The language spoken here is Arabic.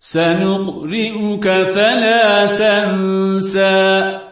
سنقرئك فلا تنسى.